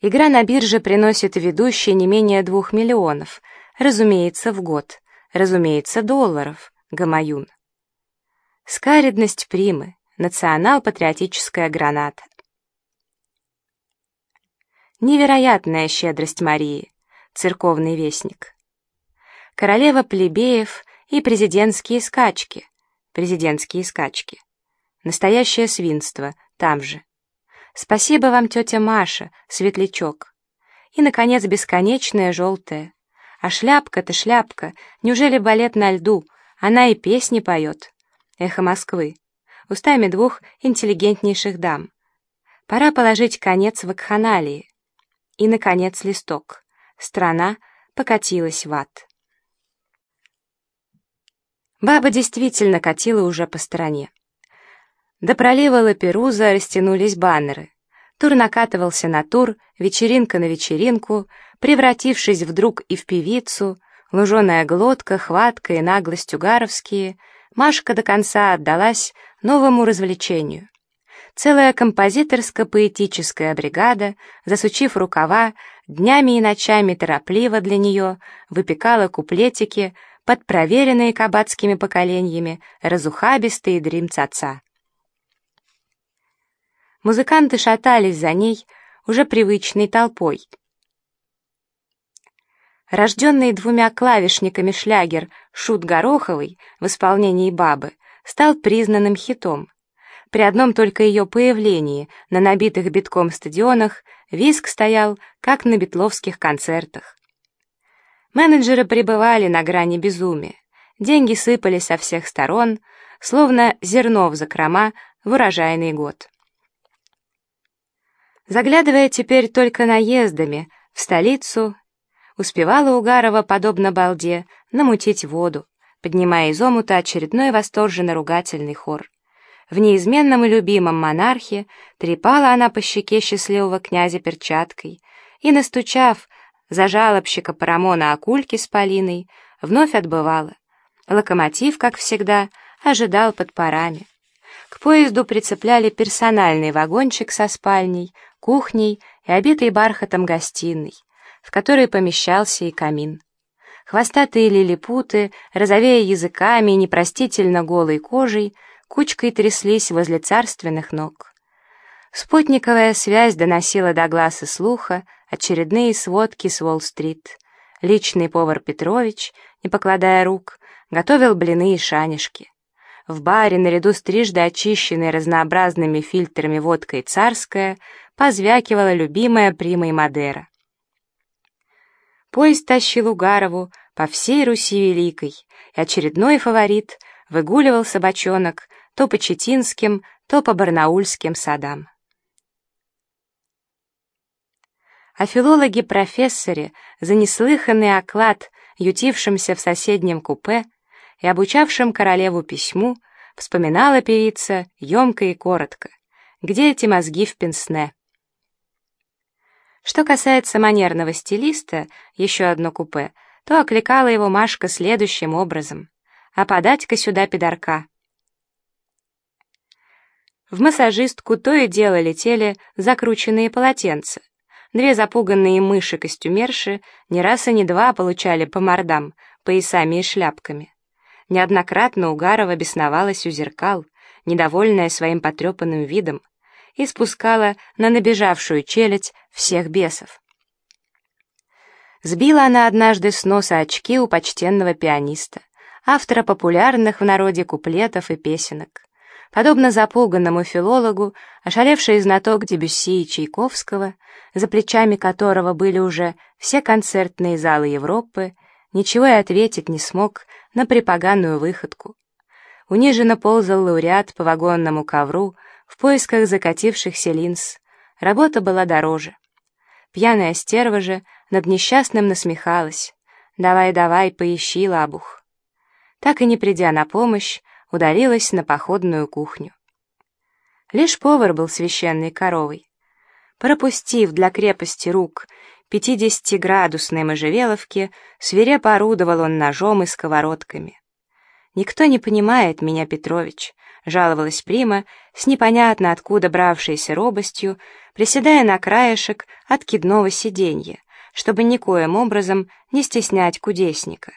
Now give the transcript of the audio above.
Игра на бирже приносит ведущей не менее двух миллионов, разумеется, в год, разумеется, долларов, гамаюн. Скаридность примы, национал-патриотическая граната. Невероятная щедрость Марии, церковный вестник. Королева плебеев и президентские скачки, президентские скачки. Настоящее свинство, там же. Спасибо вам, тетя Маша, светлячок. И, наконец, бесконечная желтая. А шляпка-то шляпка, неужели балет на льду? Она и песни поет. Эхо Москвы. Устами двух интеллигентнейших дам. Пора положить конец вакханалии. И, наконец, листок. Страна покатилась в ад. Баба действительно катила уже по стороне. До пролива Лаперуза растянулись баннеры. Тур накатывался на тур, вечеринка на вечеринку, превратившись вдруг и в певицу, луженая глотка, хватка и наглость угаровские, Машка до конца отдалась новому развлечению. Целая композиторско-поэтическая бригада, засучив рукава, днями и ночами торопливо для нее выпекала куплетики под проверенные кабацкими поколениями разухабистые дрим-ца-ца. Музыканты шатались за ней уже привычной толпой. Рожденный двумя клавишниками шлягер «Шут Гороховый» в исполнении Бабы стал признанным хитом. При одном только ее появлении на набитых битком стадионах виск стоял, как на битловских концертах. Менеджеры пребывали на грани безумия. Деньги сыпались со всех сторон, словно зерно в закрома в урожайный год. Заглядывая теперь только наездами в столицу, успевала Угарова, подобно балде, намутить воду, поднимая из омута очередной восторженно-ругательный хор. В неизменном и любимом монархе трепала она по щеке счастливого князя перчаткой и, настучав за жалобщика Парамона Акульки с Полиной, вновь отбывала. Локомотив, как всегда, ожидал под парами. К поезду прицепляли персональный вагончик со спальней, кухней и обитой бархатом гостиной, в которой помещался и камин. Хвостатые лилипуты, розовея языками и непростительно голой кожей, кучкой тряслись возле царственных ног. Спутниковая связь доносила до глаз и слуха очередные сводки с Уолл-стрит. Личный повар Петрович, не покладая рук, готовил блины и шанишки. В баре, наряду с трижды очищенной разнообразными фильтрами водкой «Царская», позвякивала любимая Прима и Мадера. Поезд тащил Угарову по всей Руси Великой, и очередной фаворит выгуливал собачонок то по Четинским, то по Барнаульским садам. А филологи-профессоре за неслыханный оклад, ютившимся в соседнем купе, и обучавшим королеву письму, вспоминала певица емко и коротко, где эти мозги в пенсне. Что касается манерного стилиста, еще одно купе, то окликала его Машка следующим образом. «А подать-ка сюда пидорка». В массажистку то и дело летели закрученные полотенца. Две запуганные мыши-костюмерши не раз и не два получали по мордам, поясами и шляпками. Неоднократно Угарова бесновалась у зеркал, недовольная своим потрепанным видом, и спускала на набежавшую челядь всех бесов. Сбила она однажды с носа очки у почтенного пианиста, автора популярных в народе куплетов и песенок. Подобно запуганному филологу, ошалевший знаток Дебюсси и Чайковского, за плечами которого были уже все концертные залы Европы, ничего и ответить не смог на припоганную выходку. Униженно ползал лауреат по вагонному ковру в поисках закатившихся линз. Работа была дороже. Пьяная стерва же над несчастным насмехалась. «Давай, давай, поищи лабух». Так и не придя на помощь, удалилась на походную кухню. Лишь повар был священной коровой. Пропустив для крепости рук пятидесятиградусной можжевеловки, свирепо орудовал он ножом и сковородками. «Никто не понимает меня, Петрович», — жаловалась Прима с непонятно откуда бравшейся робостью, приседая на краешек откидного сиденья, чтобы никоим образом не стеснять кудесника.